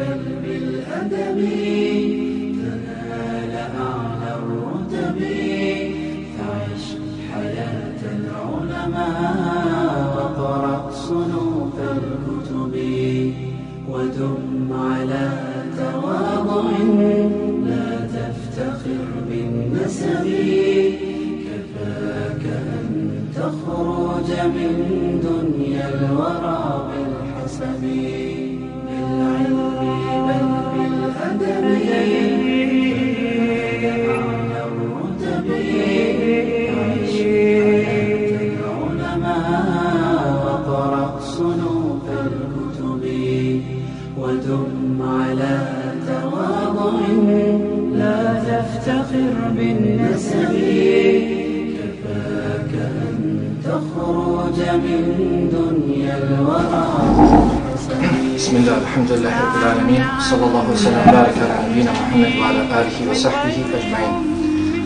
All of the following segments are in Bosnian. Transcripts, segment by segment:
بل بالأدب تنال أعلى الرتب فعش حياة العلماء وقرأ صنوف الكتب ودم على بسم الله الحمد لله رب العالمين صلى الله وسلم وبارك على نبينا محمد وعلى آله وصحبه أجمعين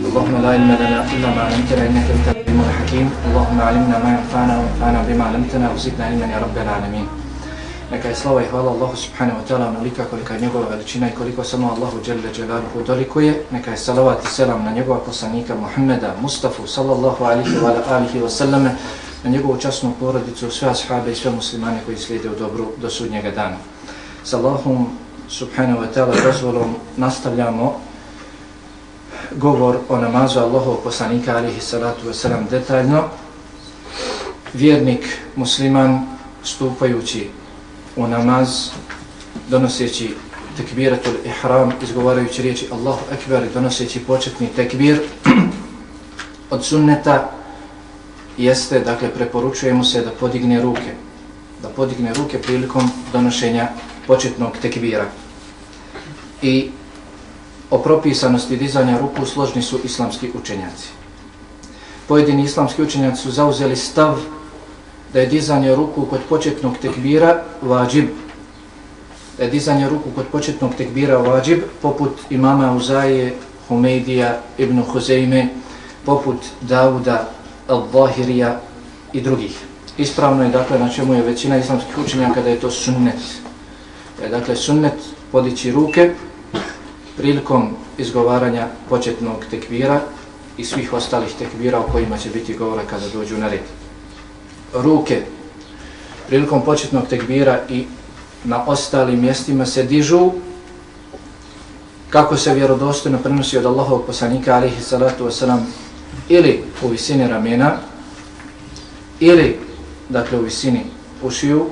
اللهم لا علم لنا إلا ما علمتنا إنك أنت العليم الحكيم اللهم علمنا ما ينفعنا وانفعنا بما علمتنا وزدنا علما يا رب العالمين Neka je slava i hvala Allahu subhanahu wa ta'ala onolika kolika je njegova veličina i koliko samo Allahu dželle dželaluhu dolikuje. Neka je salavat i selam na njegova poslanika Muhammeda Mustafa sallallahu alihi wa alihi wa sallame, na njegovu časnu porodicu, sve ashabe i sve muslimane koji slijede u dobru do sudnjega dana. S Allahom subhanahu wa ta'ala dozvolom nastavljamo govor o namazu Allahov poslanika alihi salatu wasalam detaljno. Vjernik musliman stupajući u namaz donoseći tekbiratul ihram izgovarajući riječi Allahu ekber donoseći početni tekbir od sunneta jeste, dakle, preporučujemo se da podigne ruke da podigne ruke prilikom donošenja početnog tekbira i o propisanosti dizanja ruku složni su islamski učenjaci pojedini islamski učenjaci su zauzeli stav da je dizanje ruku kod početnog tekbira vađib. Da je dizanje ruku kod početnog tekbira vađib, poput imama Uzaje, Humeidija, Ibn Huzeime, poput Dauda, Al-Zahirija i drugih. Ispravno je, dakle, na čemu je većina islamskih učenjaka da je to sunnet. Je, dakle, sunnet podići ruke prilikom izgovaranja početnog tekbira i svih ostalih tekbira o kojima će biti govora kada dođu na red. Ruke prilikom početnog tekbira i na ostalim mjestima se dižu kako se vjerodostojno prenosi od Allahovog poslanika alihi salatu wasalam ili u visini ramena ili dakle u visini ušiju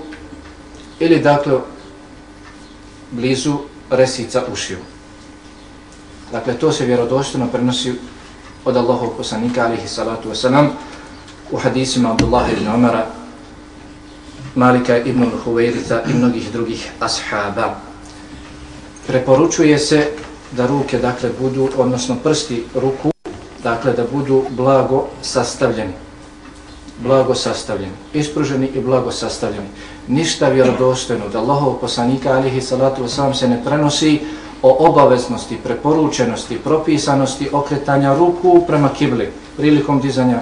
ili dakle blizu resica ušiju. Dakle, to se vjerodostojno prenosi od Allahov poslanika alihi salatu wasalam u hadisima Abdullah ibn Umara, Malika ibn Huvejrica i mnogih drugih ashaba. Preporučuje se da ruke dakle budu, odnosno prsti ruku, dakle da budu blago sastavljeni. Blago sastavljeni, ispruženi i blago sastavljeni. Ništa vjerodostojno da Allahov poslanika alihi salatu sam se ne prenosi o obaveznosti, preporučenosti, propisanosti okretanja ruku prema kibli prilikom dizanja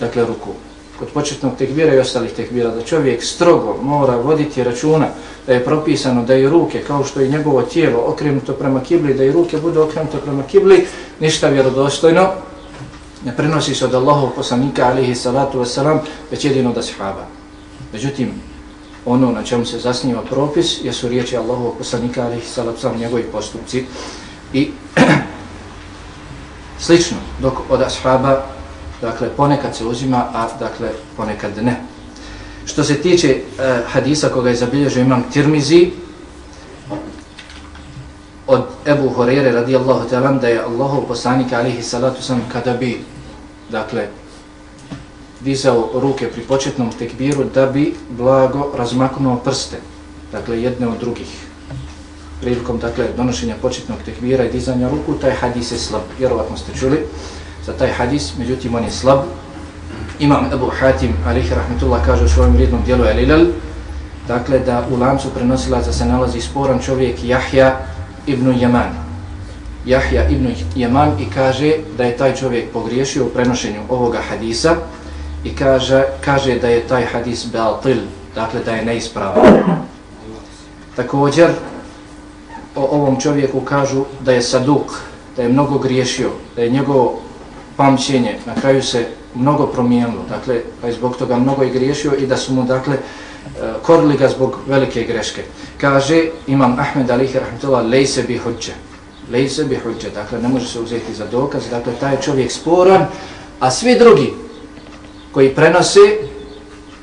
dakle ruku. Kod početnog tekbira i ostalih tekbira, da čovjek strogo mora voditi računa da je propisano da i ruke, kao što i njegovo tijelo okrenuto prema kibli, da i ruke budu okrenute prema kibli, ništa vjerodostojno, ne prenosi se od Allahov poslanika alihi salatu wasalam, već jedino da sahaba. Međutim, ono na čemu se zasniva propis jesu riječi Allahov poslanika alihi salatu wasalam, njegovi postupci i slično, dok od ashaba dakle ponekad se uzima, a dakle ponekad ne. Što se tiče e, hadisa koga je zabilježio imam Tirmizi od Ebu Horeire radijallahu ta'ala da je Allahov poslanik alihi salatu sam kada bi dakle dizao ruke pri početnom tekbiru da bi blago razmaknuo prste dakle jedne od drugih prilikom dakle donošenja početnog tekbira i dizanja ruku taj hadis je slab vjerovatno ste čuli za taj hadis, međutim on je slab. Imam Abu Hatim, alihi rahmetullah, kaže u svojom vrijednom dijelu Elilal, dakle da u lancu prenosilaca se nalazi sporan čovjek Jahja ibn Yaman. Jahja ibn Yaman i kaže da je taj čovjek pogriješio u prenošenju ovoga hadisa i kaže, kaže da je taj hadis batil, dakle da je neispravan. Također, o ovom čovjeku kažu da je saduk, da je mnogo griješio, da je njegovo pamćenje na kraju se mnogo promijenilo, dakle, pa je zbog toga mnogo i griješio i da su mu, dakle, Eh, korili ga zbog velike greške. Kaže Imam Ahmed Alihi Rahmetullah, lejse bi hođe, Lejse bi hođe, dakle, ne može se uzeti za dokaz, dakle, taj čovjek sporan, a svi drugi koji prenose,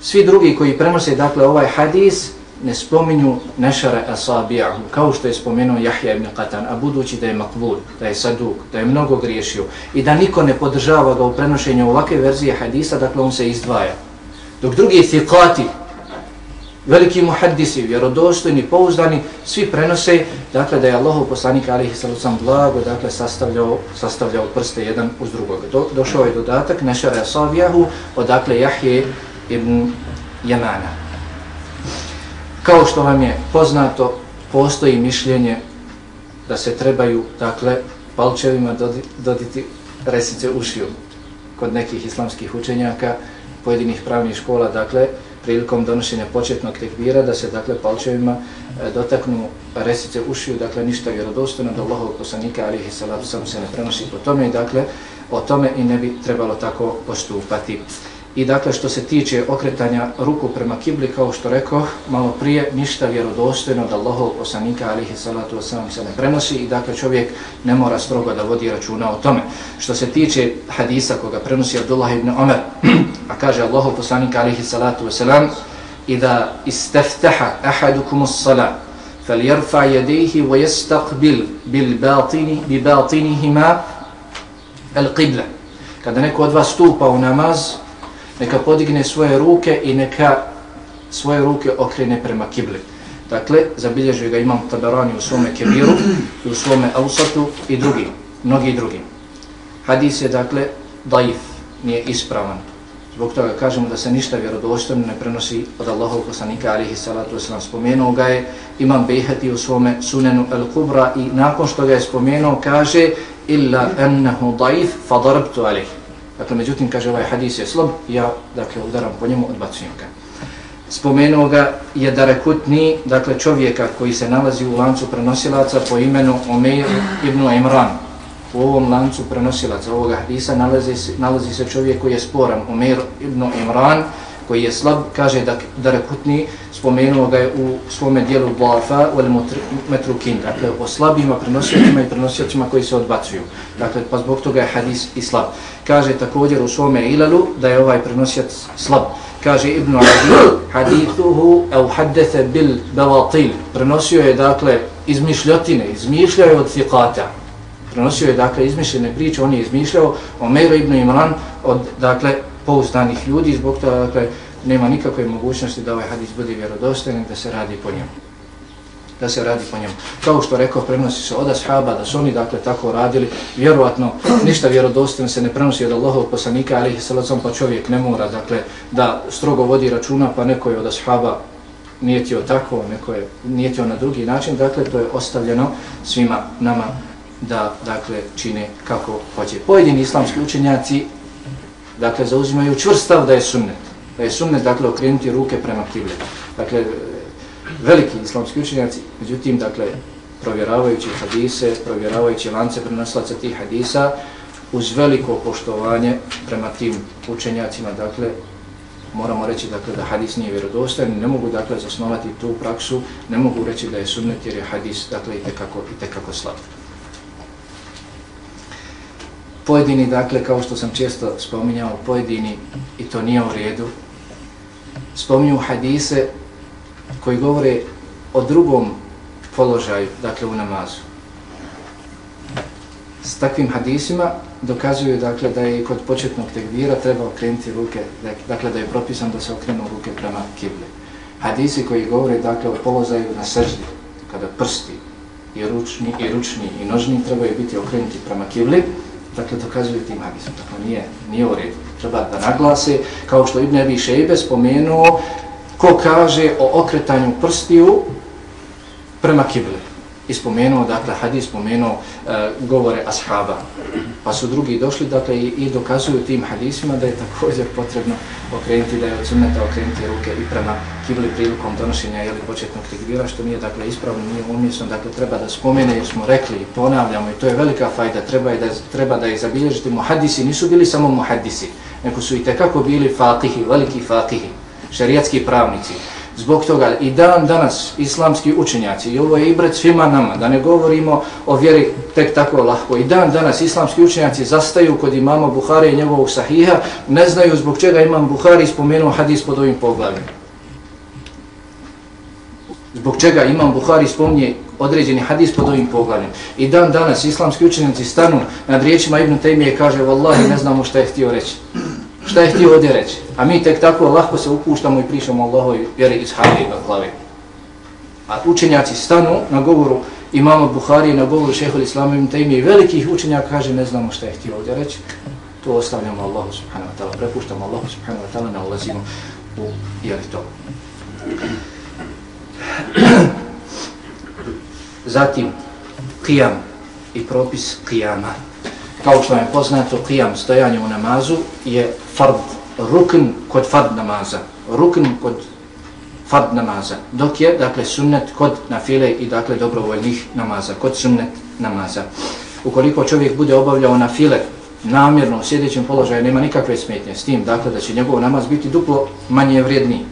svi drugi koji prenose, dakle, ovaj hadis, ne spominju nešare asabi'ahu, kao što je spomenuo Jahja ibn Qatan, a budući da je makbul, da je saduk, da je mnogo griješio i da niko ne podržava ga u prenošenju ovakve verzije hadisa, dakle on se izdvaja. Dok drugi thikati, veliki muhaddisi, vjerodostojni, pouzdani, svi prenose, dakle da je Allahov poslanik alihi sallam blago, dakle sastavljao, sastavljao prste jedan uz drugog. Do, došao je dodatak Nešara asabijahu, odakle Jahje ibn Jemana. Kao što vam je poznato, postoji mišljenje da se trebaju, dakle, palčevima doditi resice ušiju kod nekih islamskih učenjaka, pojedinih pravnih škola, dakle, prilikom donošenja početnog tekbira, da se, dakle, palčevima e, dotaknu resice ušiju, dakle, ništa vjerodostojno do Allahovog poslanika, alihi salatu sam se ne prenosi po tome i, dakle, o tome i ne bi trebalo tako postupati. I dakle, što se tiče okretanja ruku prema kibli, kao što rekao, malo prije, ništa vjerodostojno da Allahov poslanika, alihi salatu wasalam, se ne prenosi i dakle, čovjek ne mora strogo da vodi računa o tome. Što se tiče hadisa koga prenosi Abdullah ibn Omer, a kaže Allahov poslanika, alihi salatu wasalam, i da isteftaha ahadukum as-salat, فليرفع يديه ويستقبل بالباطن بباطنهما القبلة kada neko od vas stupa u namaz neka podigne svoje ruke i neka svoje ruke okrene prema kibli. Dakle, zabilježuje ga imam Tabarani u svome kebiru, u svome ausatu i drugi, mnogi drugi. Hadis je, dakle, daif, nije ispravan. Zbog toga kažemo da se ništa vjerodostojno ne prenosi od Allahov poslanika, alihi salatu wasalam. Spomenuo ga je imam Bejhati u svome sunenu El Kubra i nakon što ga je spomenuo kaže illa ennehu daif fadarabtu alih. Dakle, međutim, kaže ovaj hadis je slab, ja, dakle, udaram po njemu, odbacujem ga. Spomenuo ga je Darekutni, dakle, čovjeka koji se nalazi u lancu prenosilaca po imenu Omeir ibn Imran. U ovom lancu prenosilaca ovoga hadisa nalazi, se, nalazi se čovjek koji je sporan, Omeir ibn Imran, koji je slab, kaže da da Darekutni, spomenuo ga je u svome dijelu Bafa u Metrukin, dakle, o slabima prenosiocima i prenosiocima koji se odbacuju. Dakle, pa zbog toga je hadis i slab kaže također u svome ilalu da je ovaj prenosjac slab. Kaže Ibn Adil, hadithuhu au haddethe bil bevatil. Prenosio je, dakle, izmišljotine, izmišljao je od thiqata. Prenosio je, dakle, izmišljene priče, on je izmišljao o Meru Ibn Imran od, dakle, pouzdanih ljudi, zbog toga, dakle, nema nikakve mogućnosti da ovaj hadis bude vjerodostojan da se radi po njemu. Da se radi po njemu. Kao što rekao, prenosi se od ashaba, da su oni dakle tako radili, vjerovatno ništa vjerodostojno se ne prenosi od Allahov poslanika, ali ih salacom pa čovjek ne mora dakle da strogo vodi računa, pa neko je od ashaba nijetio tako, neko je nijetio na drugi način, dakle to je ostavljeno svima nama da dakle čine kako hoće. Pojedini islamski učenjaci dakle zauzimaju čvrstav da je sunnet, da je sunnet dakle okrenuti ruke prema kibli. Dakle, veliki islamski učenjaci, međutim, dakle, provjeravajući hadise, provjeravajući lance prenoslaca tih hadisa, uz veliko poštovanje prema tim učenjacima, dakle, moramo reći dakle, da hadis nije vjerodostojan, ne mogu dakle zasnovati tu praksu, ne mogu reći da je sunnet jer je hadis dakle, i tekako, i tekako slab. Pojedini, dakle, kao što sam često spominjao, pojedini, i to nije u redu, spominju hadise koji govore o drugom položaju, dakle u namazu. S takvim hadisima dokazuju dakle, da je kod početnog tekbira treba okrenuti ruke, dakle da je propisan da se okrenu ruke prema kibli. Hadisi koji govore dakle, o položaju na srždi, kada prsti i ručni, i ručni i nožni trebaju biti okrenuti prema kibli, dakle dokazuju tim hadisom. Dakle, nije, nije u redu. Treba da naglase, kao što Ibn Abi Šejbe spomenuo, ko kaže o okretanju prstiju prema kibli. I spomenuo, dakle, hadis spomenuo e, govore ashaba. Pa su drugi došli, dakle, i, i dokazuju tim hadisima da je također potrebno okrenuti, da je od sunneta okrenuti ruke i prema kibli prilikom donošenja ili početnog tekbira, što nije, dakle, ispravno, nije umjesno, dakle, treba da spomene, jer smo rekli i ponavljamo, i to je velika fajda, treba, je da, treba da je zabilježiti. Muhadisi nisu bili samo muhadisi, nego su i tekako bili fatihi, veliki fatihi, šerijatski pravnici. Zbog toga i dan danas islamski učenjaci, i ovo je ibret svima nama, da ne govorimo o vjeri tek tako lahko, i dan danas islamski učenjaci zastaju kod imama Buhari i njegovog sahiha, ne znaju zbog čega imam Buhari spomenuo hadis pod ovim poglavim. Zbog čega imam Buhari spominje određeni hadis pod ovim poglavim. I dan danas islamski učenjaci stanu nad riječima Ibn Taymije i kaže, vallahi ne znamo šta je htio reći šta je htio ovdje reći. A mi tek tako lahko se upuštamo i pričamo Allahoj vjeri iz Harijeva glave. A učenjaci stanu na govoru imama Buhari, na govoru šehol Islama im tajmi i velikih učenjaka kaže ne znamo šta je htio ovdje reći. To ostavljamo Allahu subhanahu wa ta'ala, prepuštamo Allahu subhanahu wa ta'ala, ne ulazimo u jeli to. Zatim, kijam i propis kijama kao što je poznato, qiyam, stojanje u namazu, je fard, rukn kod fard namaza. Rukn kod fard namaza. Dok je, dakle, sunnet kod nafile i, dakle, dobrovoljnih namaza. Kod sunnet namaza. Ukoliko čovjek bude obavljao nafile namjerno u sjedećem položaju, nema nikakve smetnje s tim, dakle, da će njegov namaz biti duplo manje vrijedniji.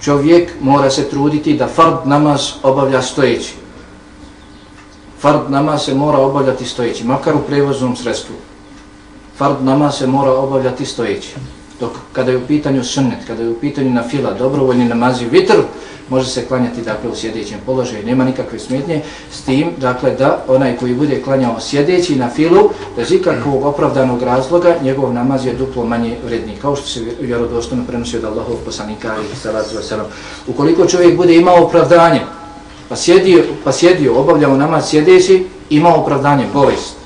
Čovjek mora se truditi da fard namaz obavlja stojeći fard namaz se mora obavljati stojeći, makar u prevoznom sredstvu. Fard namaz se mora obavljati stojeći. Dok kada je u pitanju sunnet, kada je u pitanju na fila, dobrovoljni namazi vitr, može se klanjati dakle u sjedećem položaju, nema nikakve smetnje, s tim dakle da onaj koji bude klanjao sjedeći na filu, bez ikakvog opravdanog razloga, njegov namaz je duplo manje vredni, kao što se vjerodostojno prenosi od Allahov poslanika i salatu wasalam. Ukoliko čovjek bude imao opravdanje, pa sjedio, pa sjedio obavljao namaz sjedeći, ima opravdanje, bolest.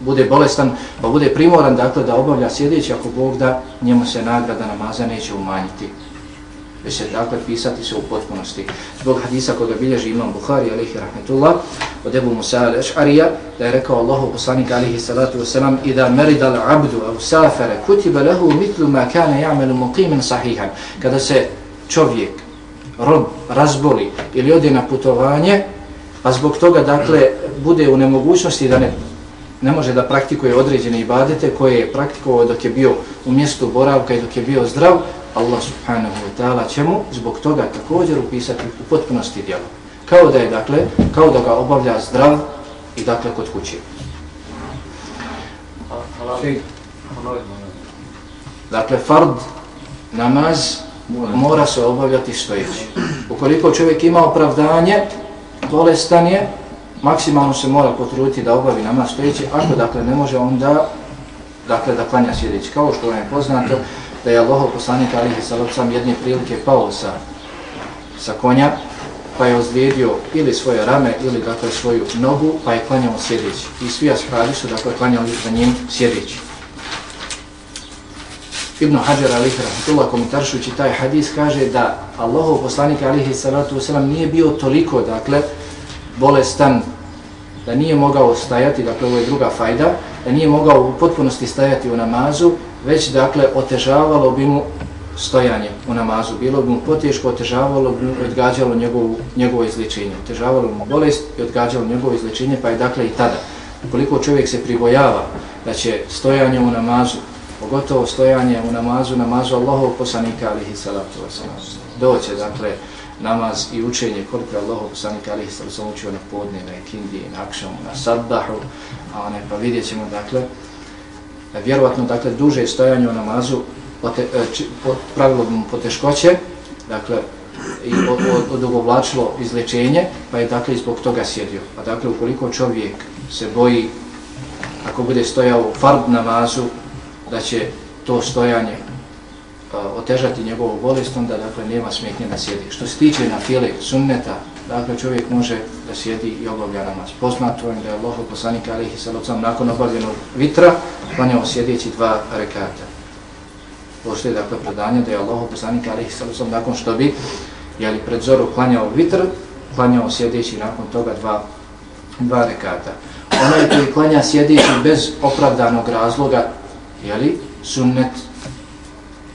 Bude bolestan, pa bude primoran dakle, da obavlja sjedeći, ako Bog da, njemu se nagrada namaza neće umanjiti. Već se dakle pisati se u potpunosti. Zbog hadisa koga bilježi imam Bukhari, alihi rahmetullah, od Ebu Musa al-Eš'arija, da je rekao Allahu poslanik, alihi salatu wasalam, Ida merida al-abdu au safere kutiba lehu mitlu ma kane ja'melu muqimin sahihan. Kada se čovjek, rob razboli ili ode na putovanje, pa zbog toga, dakle, bude u nemogućnosti da ne, ne može da praktikuje određene ibadete koje je praktikovao dok je bio u mjestu boravka i dok je bio zdrav, Allah subhanahu wa ta'ala će mu zbog toga također upisati u potpunosti djelo. Kao da je, dakle, kao da ga obavlja zdrav i dakle kod kuće. Dakle, fard, namaz, mora se obavljati stojeći. Ukoliko čovjek ima opravdanje, bolestan je, maksimalno se mora potruditi da obavi namaz stojeći, ako dakle ne može onda dakle da klanja sjedeći. Kao što je poznato da je Allahov poslanik Alihi Salopsam jedne prilike pao sa, sa konja, pa je ozlijedio ili svoje rame ili dakle svoju nogu, pa je klanjao sjedeći. I svi ashabi su dakle klanjali za njim sjedeći. Ibn Hajar alih rahmatullah komentaršujući taj hadis kaže da Allahov poslanik alihi salatu wasalam nije bio toliko dakle bolestan da nije mogao stajati, dakle ovo je druga fajda, da nije mogao u potpunosti stajati u namazu, već dakle otežavalo bi mu stojanje u namazu, bilo bi mu poteško, otežavalo bi mu odgađalo njegovo, njegovo izličenje, otežavalo mu bolest i odgađalo njegovo izličenje, pa je dakle i tada. Koliko čovjek se pribojava da će stojanje u namazu pogotovo stojanje u namazu, namazu Allahov poslanika alihi salatu wasalam. Doće, dakle, namaz i učenje koliko je Allahov poslanika alihi salatu wasalam učio na podne, na ikindiji, na akšamu, na sadbahu, a one, pa vidjet ćemo, dakle, vjerovatno, dakle, duže stojanje u namazu pote, e, či, pot, pravilo bi mu poteškoće, dakle, i odugovlačilo izlečenje, pa je, dakle, zbog toga sjedio. Pa, dakle, ukoliko čovjek se boji, ako bude stojao u fard namazu, da će to stojanje otežati njegovu bolest, onda dakle nema smetnje da sjedi. Što se tiče na file sunneta, dakle čovjek može da sjedi i obavlja namaz. Poznato je da je Allah poslanik alihi salocam nakon obavljenog vitra klanjao sjedeći dva rekata. Postoje dakle predanje da je Allah poslanik alihi salocam nakon što bi jeli, pred zoru klanjao vitr, klanjao sjedeći nakon toga dva, dva rekata. Onaj koji klanja sjedeći bez opravdanog razloga, jeli, sunnet,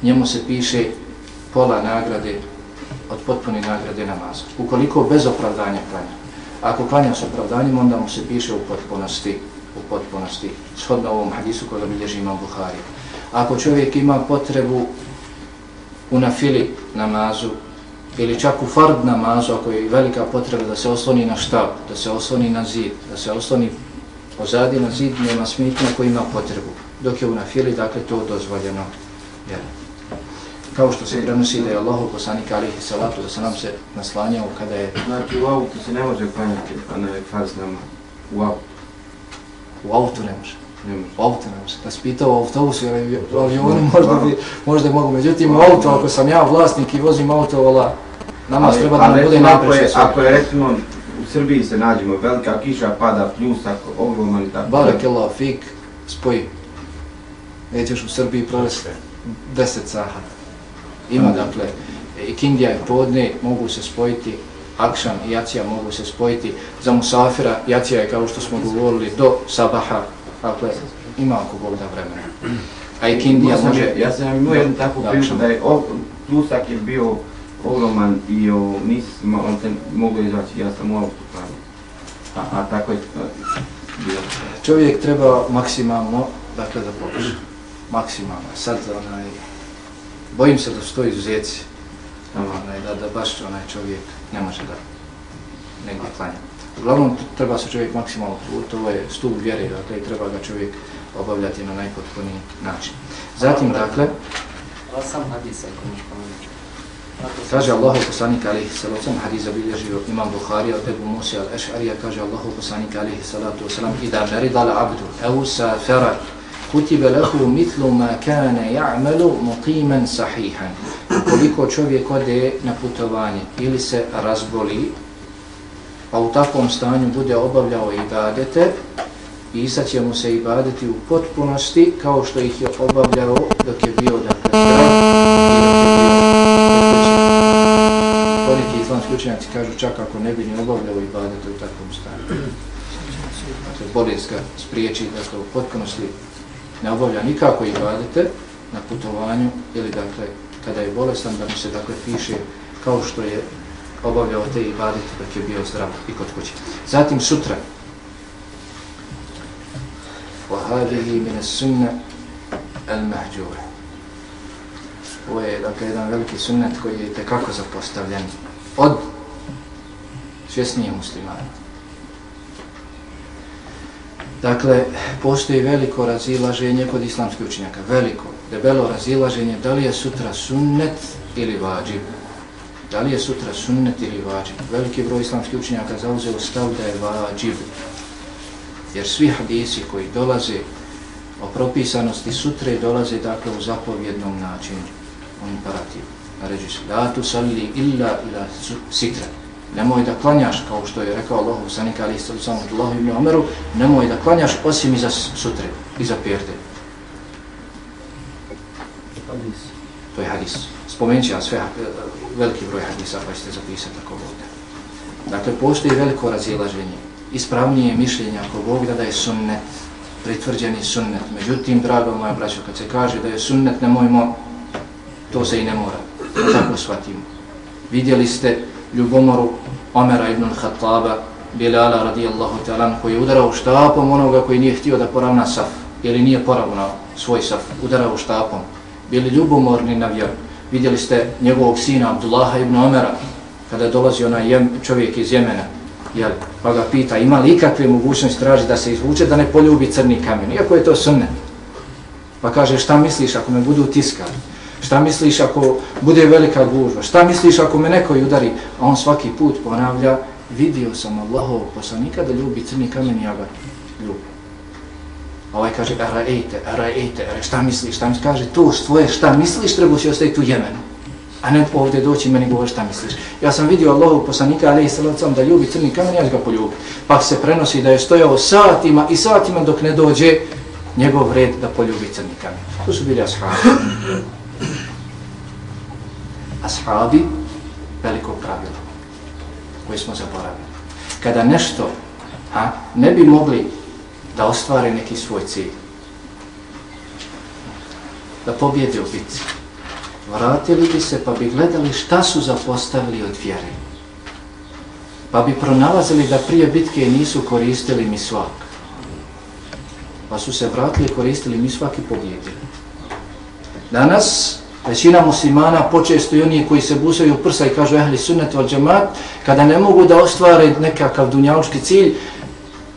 njemu se piše pola nagrade od potpune nagrade namaza. Ukoliko bez opravdanja klanja. Ako klanja s opravdanjem, onda mu se piše u potpunosti, u potpunosti, shodno ovom hadisu koga bilježi imam Buhari. Ako čovjek ima potrebu u nafili namazu, ili čak u fard namazu, ako je velika potreba da se osloni na štab, da se osloni na zid, da se osloni pozadi na zid, nema smitnja koji ima potrebu. Dok je u nafili, dakle, to dozvoljeno. Jer, kao što se prenosi da je Allah poslanik alihi salatu, da se nam se naslanjao kada je... Znači u autu se ne može klanjati, a ne farz nama. U autu. U autu ne može. Ne može. U autu ne može. Da si pitao u autobusu ili u avionu, možda bi, možda mogu. Međutim, u auto, ako sam ja vlasnik i vozim auto, vola, nama Ali- treba da nam bude recimo, ako je, sve. ako je recimo u Srbiji se nađemo, velika kiša pada, pljusak, ogroman i tako. Barak Allah, fik, spoji. Nećeš u Srbiji provesti 10 sahat. Ima, dakle, i Kindija i podne mogu se spojiti, Akšan i Jacija mogu se spojiti. Za Musafira, Jacija je, kao što smo govorili, do Sabaha. Dakle, ima ako Bog da vremena. A i Kindija može... ja sam imao jednu takvu priliku Akšan. da je o, pljusak je bio ogroman i o, nisi ma- on se mogao izaći, ja sam autu klanio. A, a tako je a, bilo. Čovjek treba maksimalno, dakle, da pokuša. Maksimalno. Sad, onaj, bojim se da su to izuzeci. Tamo. onaj, da, da baš onaj čovjek ne može da negdje klanja. Uglavnom, treba se čovjek maksimalno truditi, ovo je stup vjere, dakle, i treba ga čovjek obavljati na najpotpuniji način. Zatim, dakle, Osam hadisa ako možeš pomenuti. kaže Allahu poslanik alihi salatu wasalam, hadis zabilježio imam Bukhari od Ebu Musi al-Eš'arija, kaže Allahu poslanik alihi salatu wasalam, Ida meridala abdu, evu safera, kutiba lehu mitlu ma kane ja'melu muqiman sahihan. Ukoliko čovjek ode na putovanje ili se razboli, pa u takvom stanju bude obavljao ibadete, pisat će mu se ibadeti u potpunosti kao što ih je obavljao dok je bio dakle zdrav i dok je bio. Koliki islamski učenjaci kažu čak ako ne bi ni obavljao ibadete u takvom stanju. Dakle, bolest ga spriječi dakle, u potpunosti ne obavlja nikako ibadete na putovanju ili dakle kada je bolestan da mu se dakle piše kao što je obavljao te ibadete dok je bio zdrav i kod kuće. Zatim sutra وهذه من السنة المهجورة Ovo je dakle jedan veliki sunnet koji je tekako zapostavljen od svjesnije muslimana. Dakle, postoji veliko razilaženje kod islamskih učenjaka. Veliko, debelo razilaženje da li je sutra sunnet ili vađib. Da li je sutra sunnet ili vađib. Veliki broj islamskih učenjaka zauzeo stav da je vađib. Jer svi hadisi koji dolaze o propisanosti sutre dolaze dakle u zapovjednom načinu, u imperativu. Naređi pa se, la tu salli illa ila su- sitra. Nemoj da klanjaš, kao što je rekao Allah, sanika ali isto samo Allah ibn Omeru, nemoj da klanjaš osim iza sutre, iza pjerde. To je hadis. Spomenut ću ja sve, eh, veliki broj hadisa, pa ćete zapisati ako ovdje. Dakle, postoji veliko razilaženje. Ispravnije mišljenje ako Bog da da je sunnet, pritvrđeni sunnet. Međutim, drago moja braćo, kad se kaže da je sunnet, nemojmo, to se i ne mora. Da tako shvatimo. Vidjeli ste ljubomoru Omera ibn Khattaba, Bilala radijallahu ta'ala, koji je udarao štapom onoga koji nije htio da poravna saf, ili nije poravnao svoj saf, udarao štapom. Bili ljubomorni na vjeru. Vidjeli ste njegovog sina Abdullaha ibn Omera, kada dolazi onaj jem, čovjek iz Jemena, jel, pa ga pita ima li ikakve mogućnosti traži da se izvuče da ne poljubi crni kamen, iako je to sunnet. Pa kaže šta misliš ako me budu tiskali, šta misliš ako bude velika gužva, šta misliš ako me neko udari, a on svaki put ponavlja, vidio sam Allahov poslanika da ljubi crni kamen i ja ga ljubim. A ovaj kaže, ara ejte, ara ejte, ara, šta misliš, šta misliš, kaže, to svoje šta misliš, treba je ostaviti u Jemenu a ne ovdje doći meni govori šta misliš. Ja sam vidio Allahov poslanika, ali i salacom, da ljubi crni kamen, ja ga poljubim. Pa se prenosi da je stojao satima i satima dok ne dođe njegov red da poljubi crni kamen. To su bili ashabi. Ashabi, veliko pravilo, koje smo zaboravili. Kada nešto a, ne bi mogli da ostvare neki svoj cilj, da pobjede u bitci, vratili bi se pa bi gledali šta su zapostavili od vjere. Pa bi pronalazili da prije bitke nisu koristili misvak. Pa su se vratili i koristili misvak i pobjedili. Danas većina muslimana, počesto i oni koji se busaju u prsa i kažu ehli sunnet od džemat, kada ne mogu da ostvare nekakav dunjaločki cilj,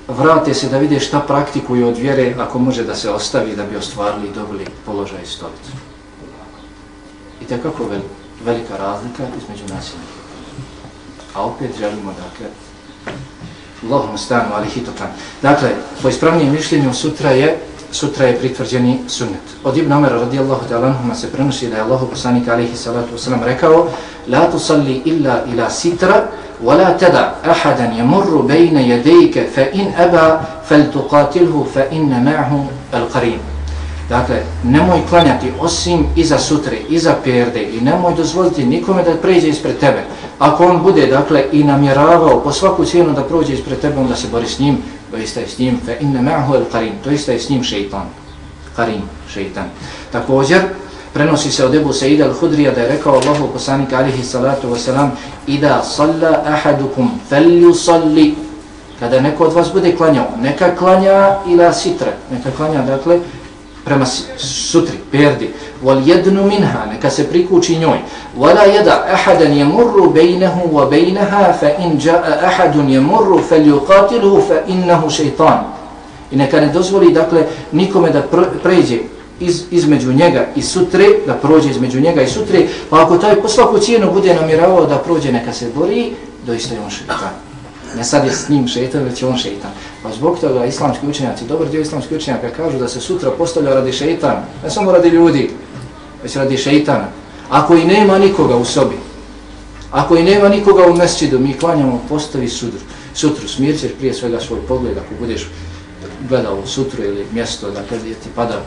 vrate se da vide šta praktikuju od vjere ako može da se ostavi da bi ostvarili i dobili položaj stolicu. I takako vel, velika razlika između nas i. A opet želimo, dakle, Allahom stanu, ali hitokan. Dakle, po ispravnijem mišljenju sutra je sutra je pritvrđeni sunnet. Od Ibn Omer radijallahu ta'ala se prenosi da je Allah poslanik alaihi salatu wasalam rekao La tusalli illa ila sitra wa la tada ahadan yamurru bejne jedejke fa in aba fal tuqatilhu fa inna ma'hu al qarin. Dakle, nemoj klanjati osim iza sutre, iza perde i nemoj dozvoliti nikome da pređe ispred tebe. Ako on bude, dakle, i namjeravao po svaku cijenu da prođe ispred tebe, onda se bori s njim, doista je s njim, fe inne ma'hu el qarin, doista je s njim šeitan. Qarin, šeitan. Također, prenosi se od Ebu Sa'ida al-Hudrija da je rekao Allahu poslanik alihi salatu wasalam Ida salla ahadukum felju salli Kada neko od vas bude klanjao, neka klanja ila sitre, neka klanja, dakle, prema sutri, perdi, wal jednu minha, neka se prikući njoj, wala jeda ahadan jemurru bejnehu wa bejneha, fa in jaa ahadun jemurru fel yuqatiluhu, fa innahu šeitan. I neka ne dozvoli, dakle, nikome da pređe iz, između njega i sutre, da prođe između njega i sutre, pa ako taj po svaku cijenu bude namiravao da prođe, neka se bori, doista je on šeitan. Ne sad je s njim šeitan, već on šeitan. Pa zbog toga islamski učenjaci, dobar dio islamski učenjaka kažu da se sutra postavlja radi šeitana, ne samo radi ljudi, već radi šeitana. Ako i nema nikoga u sobi, ako i nema nikoga u mesčidu, mi klanjamo, postavi sudru. Sutru, smirit ćeš prije svega svoj pogled, ako budeš gledao sutru ili mjesto, dakle gdje ti pada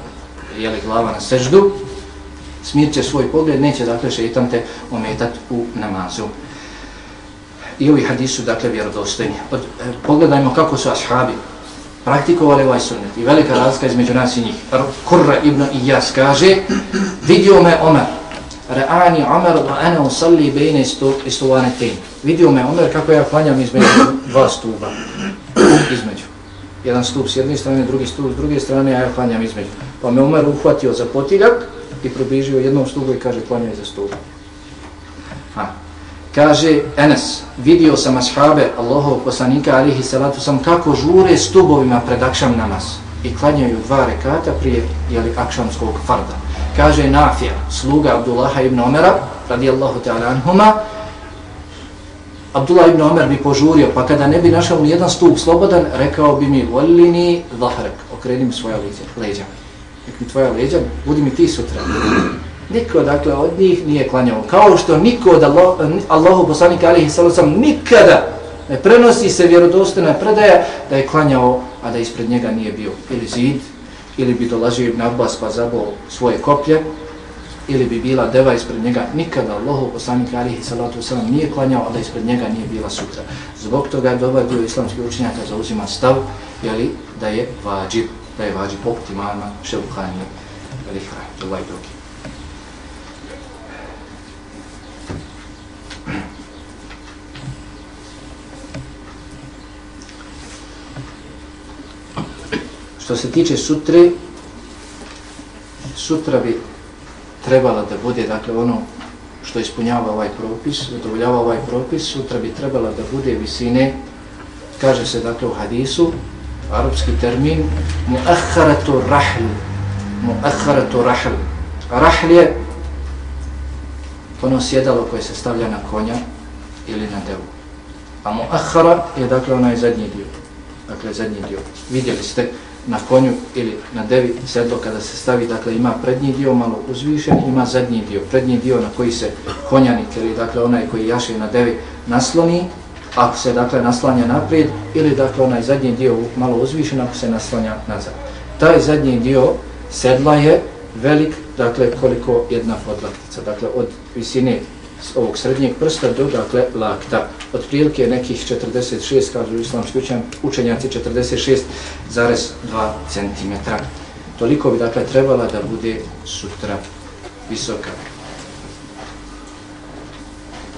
jeli, glava na seždu, smirit svoj pogled, neće dakle šeitan te ometati u namazu i ovi hadisu, dakle vjerodostojni. E, pogledajmo kako su ashabi praktikovali ovaj sunnet i velika razlika između nas i njih. Kurra ibn Iyas kaže, vidio me Omer, Ra'ani Omer wa ana usalli bejne istuvane ten. Vidio me Omer kako ja klanjam između dva stuba. Između. Jedan stup s jedne strane, drugi stup s druge strane, a ja klanjam između. Pa me Omer uhvatio za potiljak i probižio jednom stubu i kaže klanjaj za stubu. Ha. Kaže Enes, vidio sam ashabe Allahov poslanika alihi salatu sam kako žure stubovima pred akšam namaz i klanjaju dva rekata prije jeli, akšamskog farda. Kaže Nafija, sluga Abdullaha ibn Omera, radijallahu ta'ala anhuma, Abdullah ibn Omer bi požurio, pa kada ne bi našao mu jedan stup slobodan, rekao bi mi, volini zahrek, okreni mi svoja leđa. Nek mi tvoja leđa, budi mi ti sutra. Niko dakle od njih nije klanjao. Kao što niko od Allah, Allahu poslanika alihi sallam nikada ne prenosi se vjerodostojna predaja da je klanjao, a da ispred njega nije bio ili zid, ili bi dolazio Ibn Abbas pa zabao svoje koplje, ili bi bila deva ispred njega. Nikada Allahu poslanika alihi sallatu sallam nije klanjao, a da ispred njega nije bila sutra. Zbog toga je dobar dio islamskih učenjaka zauzima stav, jeli, da je vađib, da je vađib poput imama šebuhani, velih ovaj rahmatullahi drugi. Što se tiče sutre, sutra bi trebala da bude, dakle, ono što ispunjava ovaj propis, zadovoljava ovaj propis, sutra bi trebala da bude visine, kaže se, dakle, u hadisu, arapski termin, muakharatu rahl, muakharatu rahl. Rahl je ono sjedalo koje se stavlja na konja ili na devu. A muahara je, dakle, onaj zadnji dio. Dakle, zadnji dio. Vidjeli ste, na konju ili na devi sedlo kada se stavi, dakle ima prednji dio malo uzvišen, ima zadnji dio, prednji dio na koji se konjanik ili dakle onaj koji jaše na devi nasloni, ako se dakle naslanja naprijed ili dakle onaj zadnji dio malo uzvišen ako se naslanja nazad. Taj zadnji dio sedla je velik, dakle koliko jedna podlaktica, dakle od visine ovog srednjeg prsta do dakle lakta. otprilike nekih 46, kažu islamski učenjaci, 46,2 cm. Toliko bi dakle trebala da bude sutra visoka.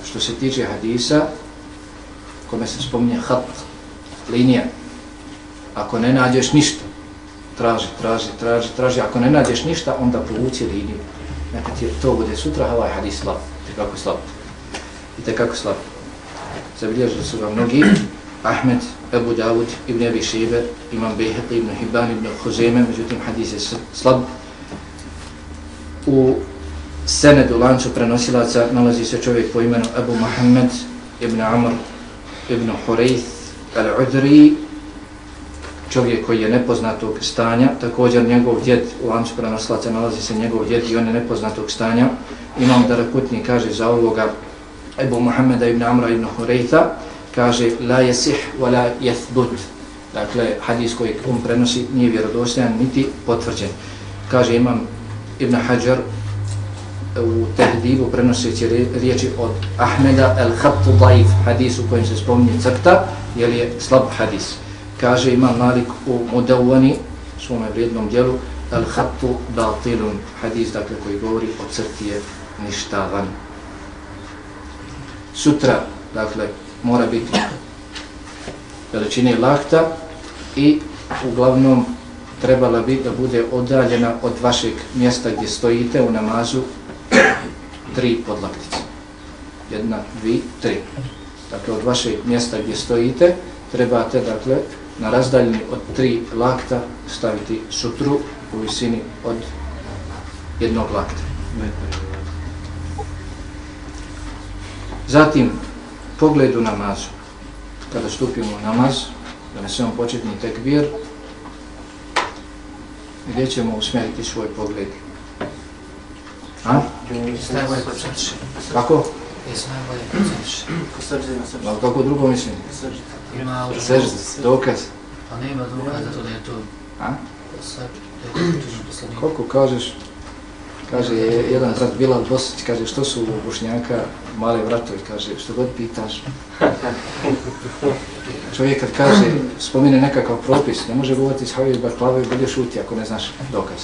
Što se tiče hadisa, kome se spominje hat, linija, ako ne nađeš ništa, traži, traži, traži, traži, ako ne nađeš ništa, onda povuci liniju. Neka ti to bude sutra, ovaj hadis slab, tekako slab. I tekako slab. Zabilježili su ga mnogi, Ahmed, Ebu Dawud, Ibn Abi Šiber, Imam Bejheqi, Ibn Hibban, Ibn Huzeme, međutim hadis je slab. U senedu lancu prenosilaca nalazi se čovjek po imenu Ebu Muhammed, Ibn Amr, Ibn Hureyth, Al-Udri, čovjek koji je nepoznatog stanja, također njegov djed u lancu prenoslaca nalazi se njegov djed i on je nepoznatog stanja. Imam Darakutni kaže za ovoga Ebu Muhammeda ibn Amra ibn Hureyta, kaže la jesih wa la jethbut. Dakle, hadis koji on prenosi nije vjerodostojan niti potvrđen. Kaže imam Ibn Hajar u tehdibu prenoseći riječi od Ahmeda el-Habtu Daif, hadis u kojem se spominje crta, jer je slab hadis kaže ima Malik u Mudawani, svome vrijednom dijelu, al khattu batilun, hadis dakle koji govori o crti je ništavan. Sutra, dakle, mora biti veličine lahta i uglavnom trebala bi da bude odaljena od vašeg mjesta gdje stojite u namazu tri podlaktice. Jedna, dvi, tri. Dakle, od vašeg mjesta gdje stojite trebate, dakle, na razdaljini od tri lakta staviti sutru u visini od jednog lakta. Zatim, pogledu namazu. Kada stupimo u namaz, da ne samo početni tekbir, gdje ćemo usmjeriti svoj pogled? A? Kako? Kako drugo mislim? Ima Sežda, dokaz. Pa nema dokaza to da je to A? sad, je. Koliko kažeš, kaže je jedan brat Bilal Bosić, kaže što su u Bošnjaka male vratovi, kaže što god pitaš. Čovjek kad kaže, spomine nekakav propis, ne može govoriti s Havijek Baklava i bolje šuti ako ne znaš dokaz.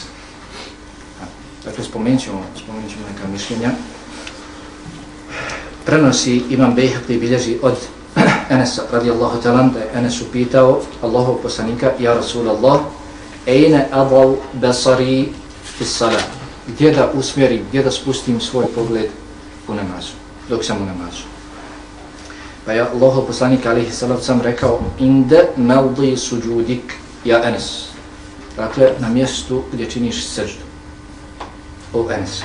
Dakle, spomenut ćemo, spomenut ćemo neka mišljenja. Prenosi Imam Bejhak i bilježi od Enesa radijallahu talan da je Enes upitao Allahov poslanika, ja Rasulallah, ejne adal besari fis salat. Gdje da usmjerim, gdje da spustim svoj pogled u namazu, dok sam u namazu. Pa je Allahov poslanik alihi salat sam rekao, inde meldi suđudik, ja Enes. Dakle, na mjestu gdje činiš srđu. O Enes.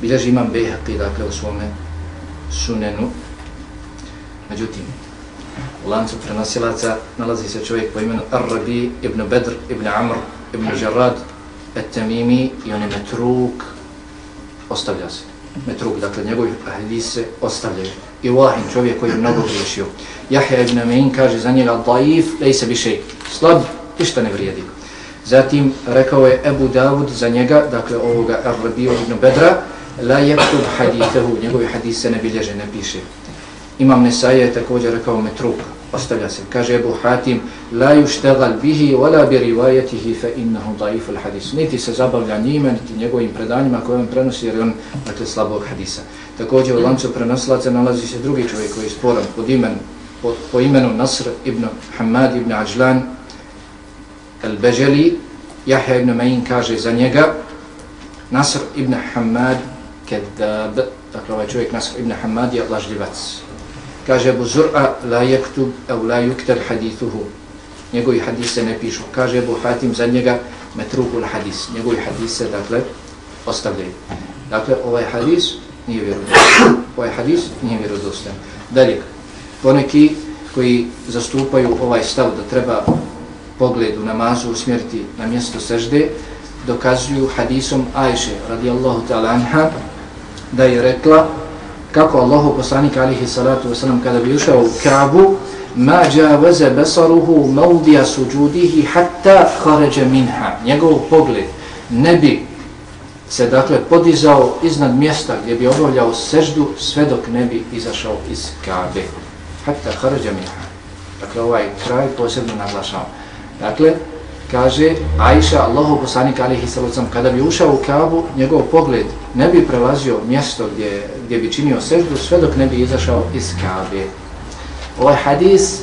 Bileži imam Bejhaqi, dakle, u svome sunenu, Međutim, u lancu prenosilaca nalazi se čovjek po imenu Ar-Rabi ibn Bedr ibn Amr ibn Jarrad et-Tamimi i on je metruk, ostavlja se. Metruk, dakle, njegovi hadise ostavljaju. I Wahin, čovjek koji je mnogo griješio. Jahja ibn Amin kaže za njega daif, lej se više slab, ništa ne vrijedi. Zatim rekao je Ebu Davud za njega, dakle ovoga Ar-Rabi ibn Bedra, la jektub hadithehu, njegovi hadise ne bilježe, ne piše. Imam Nesaja je također rekao metruk, ostavlja se. Kaže Ebu Hatim, la yuštegal bihi, wala bi rivajetihi, fe innahu daifu hadis. Niti se zabavlja njime, niti njegovim predanjima koje on prenosi, jer je on, dakle, slabog hadisa. Također u lancu prenosilaca nalazi se drugi čovjek koji je sporan pod imen, po, po imenu Nasr ibn Hamad ibn Ajlan al-Beželi. Jahja ibn Ma'in kaže za njega, Nasr ibn Hamad kedab, dakle ovaj čovjek Nasr ibn Hamad je lažljivac kaže Abu Zur'a la yaktub aw la yuktab hadithuhu njegovi hadise ne pišu kaže Abu Hatim za njega metrukul hadis njegovi hadise dakle ostavljaju dakle ovaj hadis nije vjerodostan. ovaj hadis nije vjerodostan. dalje poneki koji zastupaju ovaj stav da treba pogled u namazu usmjeriti na mjesto sežde dokazuju hadisom Ajše radijallahu ta'ala anha da je rekla kako Allahu poslanik alihi salatu wasalam kada bi ušao u Kaabu ma javaza basaruhu mawdiya suđudihi hatta kharaja minha njegov pogled ne bi se dakle podizao iznad mjesta gdje bi obavljao seždu sve dok ne bi izašao iz Kabe. Hatta kharaja minha. Dakle, ovaj kraj posebno naglašao. Dakle, kaže Aisha, Allahu poslanik alihi sallam, kada bi ušao u Kabu, njegov pogled ne bi prelazio mjesto gdje, gdje bi činio seždu sve dok ne bi izašao iz Kabe. Ovaj hadis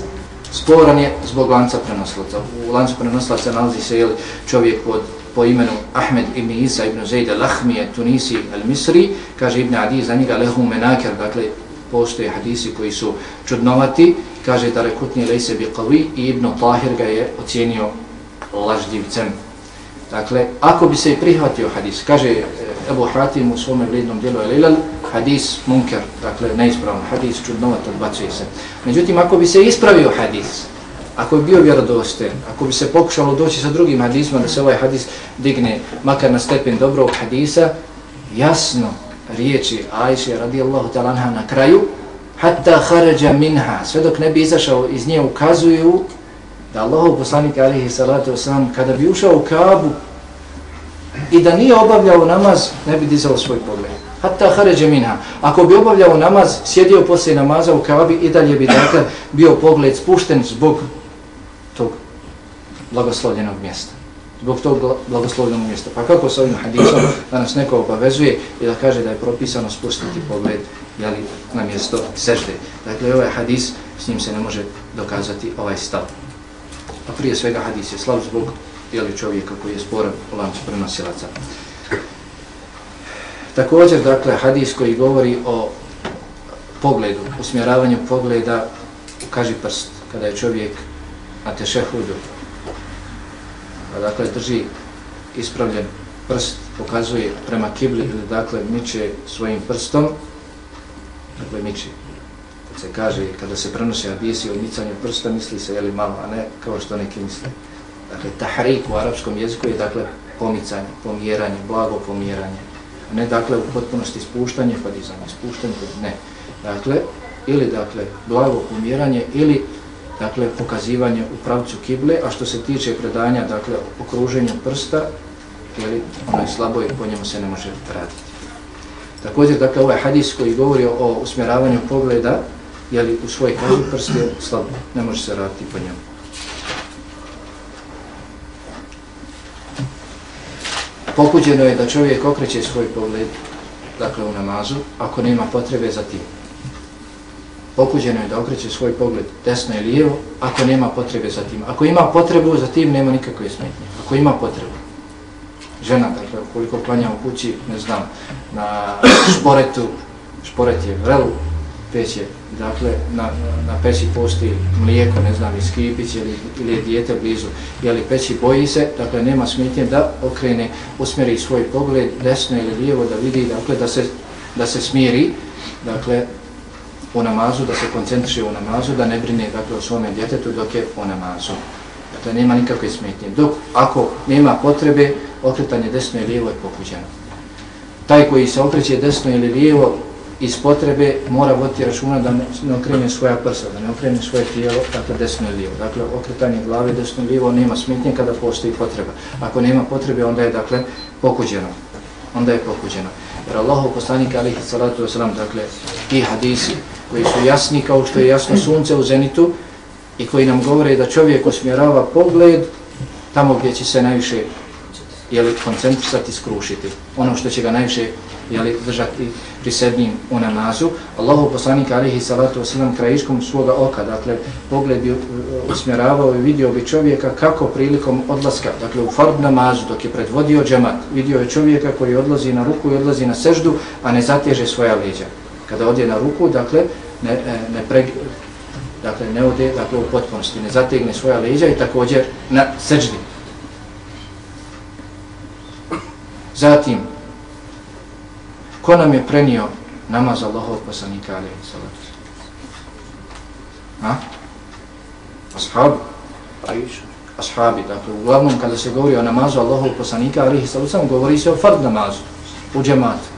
sporan je zbog lanca prenoslaca. U lancu prenoslaca nalazi se jeli, čovjek pod, po imenu Ahmed ibn Isa ibn Zaid al-Ahmije Tunisi al-Misri, kaže Ibn Adi za njega lehu menaker, dakle postoje hadisi koji su čudnovati, kaže da rekutni lejse bi qavi i Ibn Tahir ga je ocijenio lažljivcem. Dakle, ako bi se i prihvatio hadis, kaže eh, Ebu Hatim u svome vrednom dijelu Elilal, hadis munker, dakle neispravan hadis, čudnovat, odbacuje se. Međutim, ako bi se ispravio hadis, ako bi bio vjerodosten, ako bi se pokušalo doći sa drugim hadisma da se ovaj hadis digne makar na stepen dobrog hadisa, jasno riječi Ajše radijallahu talanha na kraju, hatta harađa minha, sve dok ne bi izašao iz nje ukazuju da Allahov poslanik alihi salatu wasalam, kada bi ušao u Kabu i da nije obavljao namaz, ne bi dizao svoj pogled. Hatta haređe minha. Ako bi obavljao namaz, sjedio poslije namaza u Kaabi i dalje bi dakle bio pogled spušten zbog tog blagoslovljenog mjesta. Zbog tog blagoslovljenog mjesta. Pa kako s ovim hadisom da nas neko obavezuje i da kaže da je propisano spustiti pogled jeli, na mjesto sežde. Dakle, ovaj hadis, s njim se ne može dokazati ovaj stav. A prije svega hadis je slab zbog jeli, čovjeka koji je sporan u lancu prenosilaca. Također, dakle, hadis koji govori o pogledu, usmjeravanju pogleda, kaži prst, kada je čovjek na tešehudu, pa dakle drži ispravljen prst, pokazuje prema kibli ili dakle miče svojim prstom, dakle miče. Se kaže, kada se prenosi hadisi o micanju prsta, misli se jeli malo, a ne kao što neki misle. Dakle, tahrik u arapskom jeziku je dakle pomicanje, pomjeranje, blago pomjeranje. A ne dakle u potpunosti spuštanje, pa podizanje, spuštanje, pa- ne. Dakle, ili dakle blago pomjeranje ili dakle pokazivanje u pravcu kible, a što se tiče predanja, dakle okruženju prsta, jeli, ono je slabo i po njemu se ne može raditi. Također, dakle, ovaj hadis koji govori o usmjeravanju pogleda, jeli, u svoj kožu prst je slabo, ne može se raditi po njemu. Pokuđeno je da čovjek okreće svoj pogled, dakle, u namazu, ako nema potrebe za tim pokuđeno je da okreće svoj pogled desno i lijevo, ako nema potrebe za tim. Ako ima potrebu za tim, nema nikakve smetnje. Ako ima potrebu. Žena, dakle, koliko klanja u kući, ne znam, na šporetu, šporet je vrelu, peć je, dakle, na, na peći postoji mlijeko, ne znam, iz kipić ili, ili je dijete blizu, jeli peći boji se, dakle, nema smetnje da okrene, usmjeri svoj pogled desno ili lijevo, da vidi, dakle, da se, da se smiri, dakle, u namazu, da se koncentriše u namazu, da ne brine dakle, o svome djetetu dok je u namazu. Dakle, nema nikakve smetnje. Dok, ako nema potrebe, okretanje desno i lijevo je pokuđeno. Taj koji se okreće desno ili lijevo iz potrebe mora voditi računa da ne okrene svoja prsa, da ne okrene svoje tijelo, dakle desno i lijevo. Dakle, okretanje glave desno i lijevo nema smetnje kada postoji potreba. Ako nema potrebe, onda je dakle pokuđeno. Onda je pokuđeno. Jer Allahov poslanik, alihi salatu wasalam, dakle, ti hadisi koji su jasni kao što je jasno sunce u zenitu i koji nam govore da čovjek osmjerava pogled tamo gdje će se najviše jeli, koncentrisati, skrušiti. Ono što će ga najviše jeli, držati pri sebi u namazu. Allahu poslanik alihi salatu wasalam krajiškom svoga oka, dakle, pogled bi usmjeravao i vidio bi čovjeka kako prilikom odlaska, dakle, u fard namazu, dok je predvodio džemat, vidio je čovjeka koji odlazi na ruku i odlazi na seždu, a ne zateže svoja leđa kada odje na ruku, dakle, ne, e, ne, preg, dakle, ne ode dakle, u potpunosti, ne zategne svoja leđa i također na seždi. Zatim, ko nam je prenio namaz Allahov poslanika, ali salatu Ha? Ashabi. Ashabi, dakle, uglavnom kada se govori o namazu Allahov poslanika, ali salatu govori se o fard namazu, u džematu.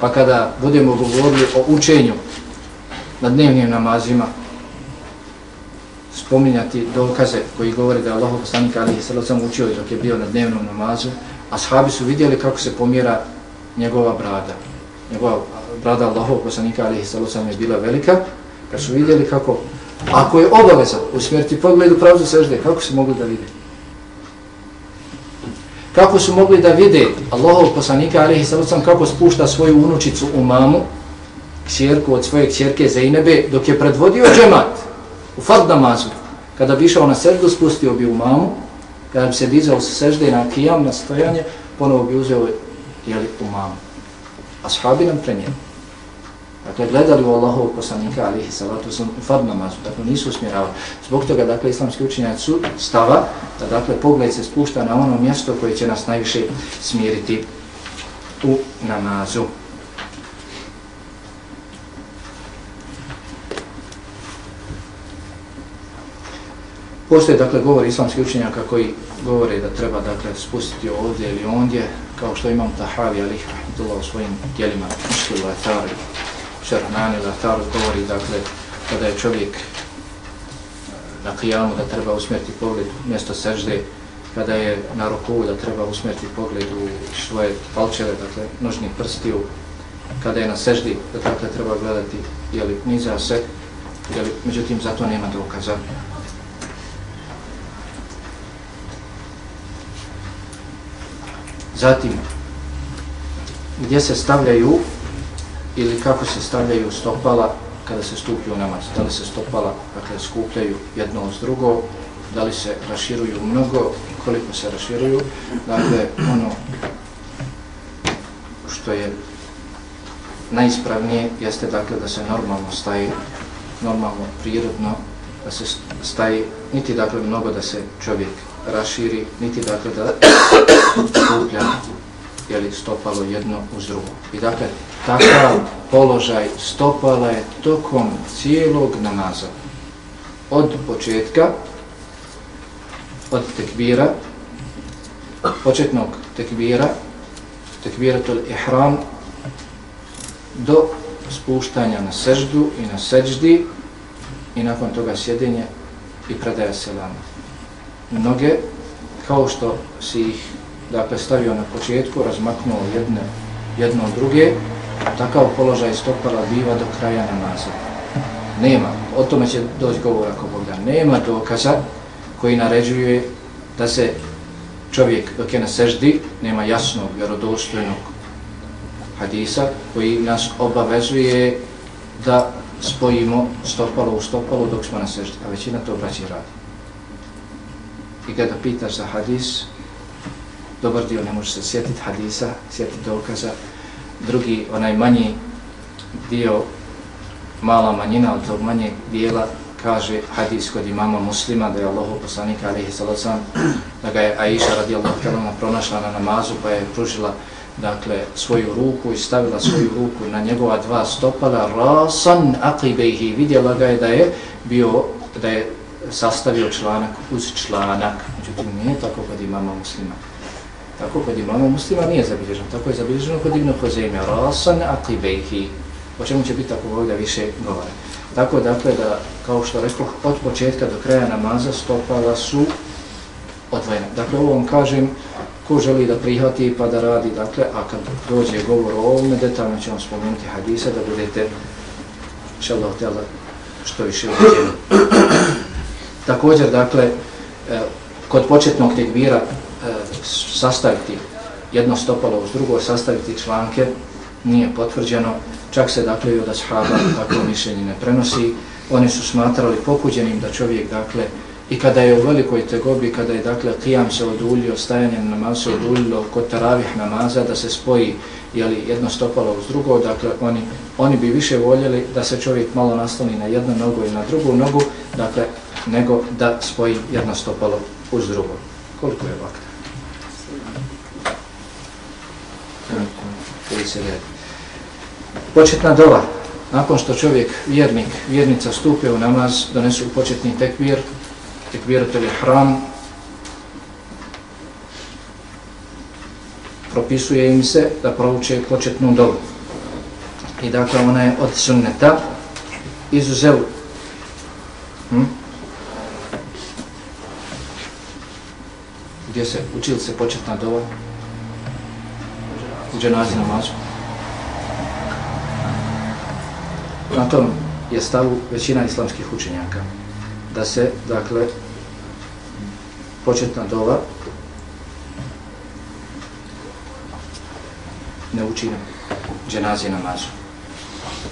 Pa kada budemo govorili o učenju na dnevnim namazima, spominjati dokaze koji govore da je Allah poslanik alihi sallam učio dok je bio na dnevnom namazu, Ashabi su vidjeli kako se pomjera njegova brada. Njegova brada Allahov poslanika alihi sallam je bila velika. Kad su vidjeli kako, ako je obaveza usmjeriti pogled u pravzu sežde, kako su mogli da vide? Kako su mogli da vide Allahov poslanika alihi sallam kako spušta svoju unučicu u mamu, ksjerku od svoje ksjerke Zeinebe, dok je predvodio džemat u fard namazu. Kada bi išao na seždu, spustio bi u mamu, kada bi se dizao sa sežde na kijam, na stojanje, ponovo bi uzeo jeli, u mamu. Ashabi nam prenijeli. Dakle, gledali u Allahov poslanika, alihi salatu sam, u fard namazu, dakle, nisu usmjeravali. Zbog toga, dakle, islamski učenjaci su stava da, dakle, pogled se spušta na ono mjesto koje će nas najviše smiriti u namazu. Postoje, dakle, govor islamskih učenjaka koji govore da treba, dakle, spustiti ovdje ili ondje, kao što imam Tahavi, alih, rahmatullah, u svojim dijelima, mišli Latari, Lataru, Šerhnani, Lataru, govori, dakle, kada je čovjek e, na kijamu da treba usmjeriti pogled mjesto sežde, kada je na ruku da treba usmjeriti pogled u svoje palčeve, dakle, nožni prstiju, kada je na seždi, da dakle, treba gledati, jeli, niza se, jeli, međutim, zato nema dokaza. Zatim, gdje se stavljaju ili kako se stavljaju stopala kada se stupi u namaz. Da li se stopala dakle, skupljaju jedno uz drugo, da li se raširuju mnogo, koliko se raširuju. Dakle, ono što je najispravnije jeste dakle da se normalno staje, normalno, prirodno, da se staje, niti dakle mnogo da se čovjek raširi, niti dakle da skuplja jeli, stopalo jedno uz drugo. I dakle, takav položaj stopala je tokom cijelog namaza. Od početka, od tekbira, početnog tekbira, tekbiratul ihram, do spuštanja na seždu i na seždi i nakon toga sjedenje i predaje selama noge kao što si ih dakle, stavio na početku, razmaknuo jedne, jedno od druge, takav položaj stopala biva do kraja namaza. Nema, o tome će doći govor ako Bog da, nema dokaza koji naređuje da se čovjek dok je na seždi, nema jasnog, vjerodostojnog hadisa koji nas obavezuje da spojimo stopalo u stopalo dok smo na seždi, a većina to braći radi i kada pitaš za hadis, dobar dio ne može se sjetiti hadisa, sjetiti dokaza, drugi, onaj manji dio, mala manjina od tog manjeg dijela, kaže hadis kod imama muslima, da je Allah poslanika alihi sallam, da ga je Aisha radijallahu talama pronašla na namazu, pa je pružila dakle, svoju ruku i stavila svoju ruku na njegova dva stopala, rasan aqibejhi, vidjela ga je da je bio, da je sastavio članak uz članak, međutim nije tako kod imama muslima. Tako kod imama muslima nije zabilježeno, tako je zabilježeno kod Ibn Huzeyme, rasan akibejhi. o čemu će biti tako ovdje više govore. Tako dakle da, kao što rekao, od početka do kraja namaza stopala su odvojena. Dakle, ovo vam kažem, ko želi da prihvati pa da radi, dakle, a kad dođe govor o ovome, detaljno ćemo spomenuti hadisa da budete, šallah, što više uđeni. Također, dakle, e, kod početnog tekbira e, sastaviti jedno stopalo uz drugo, sastaviti članke, nije potvrđeno, čak se, dakle, i od ashaba tako mišljenje ne prenosi. Oni su smatrali pokuđenim da čovjek, dakle, i kada je u velikoj tegobi, kada je, dakle, kijam se oduljio, stajanje na namaz se oduljilo kod taravih namaza, da se spoji jeli, jedno stopalo uz drugo, dakle, oni, oni bi više voljeli da se čovjek malo nasloni na jednu nogu i na drugu nogu, dakle, nego da spoji jedno stopalo uz drugo. Koliko je vakta? Početna dova. Nakon što čovjek, vjernik, vjernica stupe u namaz, donesu početni tekbir, to je hram, propisuje im se da prouče početnu dovu. I dakle, ona je od sunneta, izuzev hm? Gdje se učili se početna dova, u dženazi namazu. Na tom je stavu većina islamskih učenjaka da se, dakle, početna dova ne uči na dženazi namazu.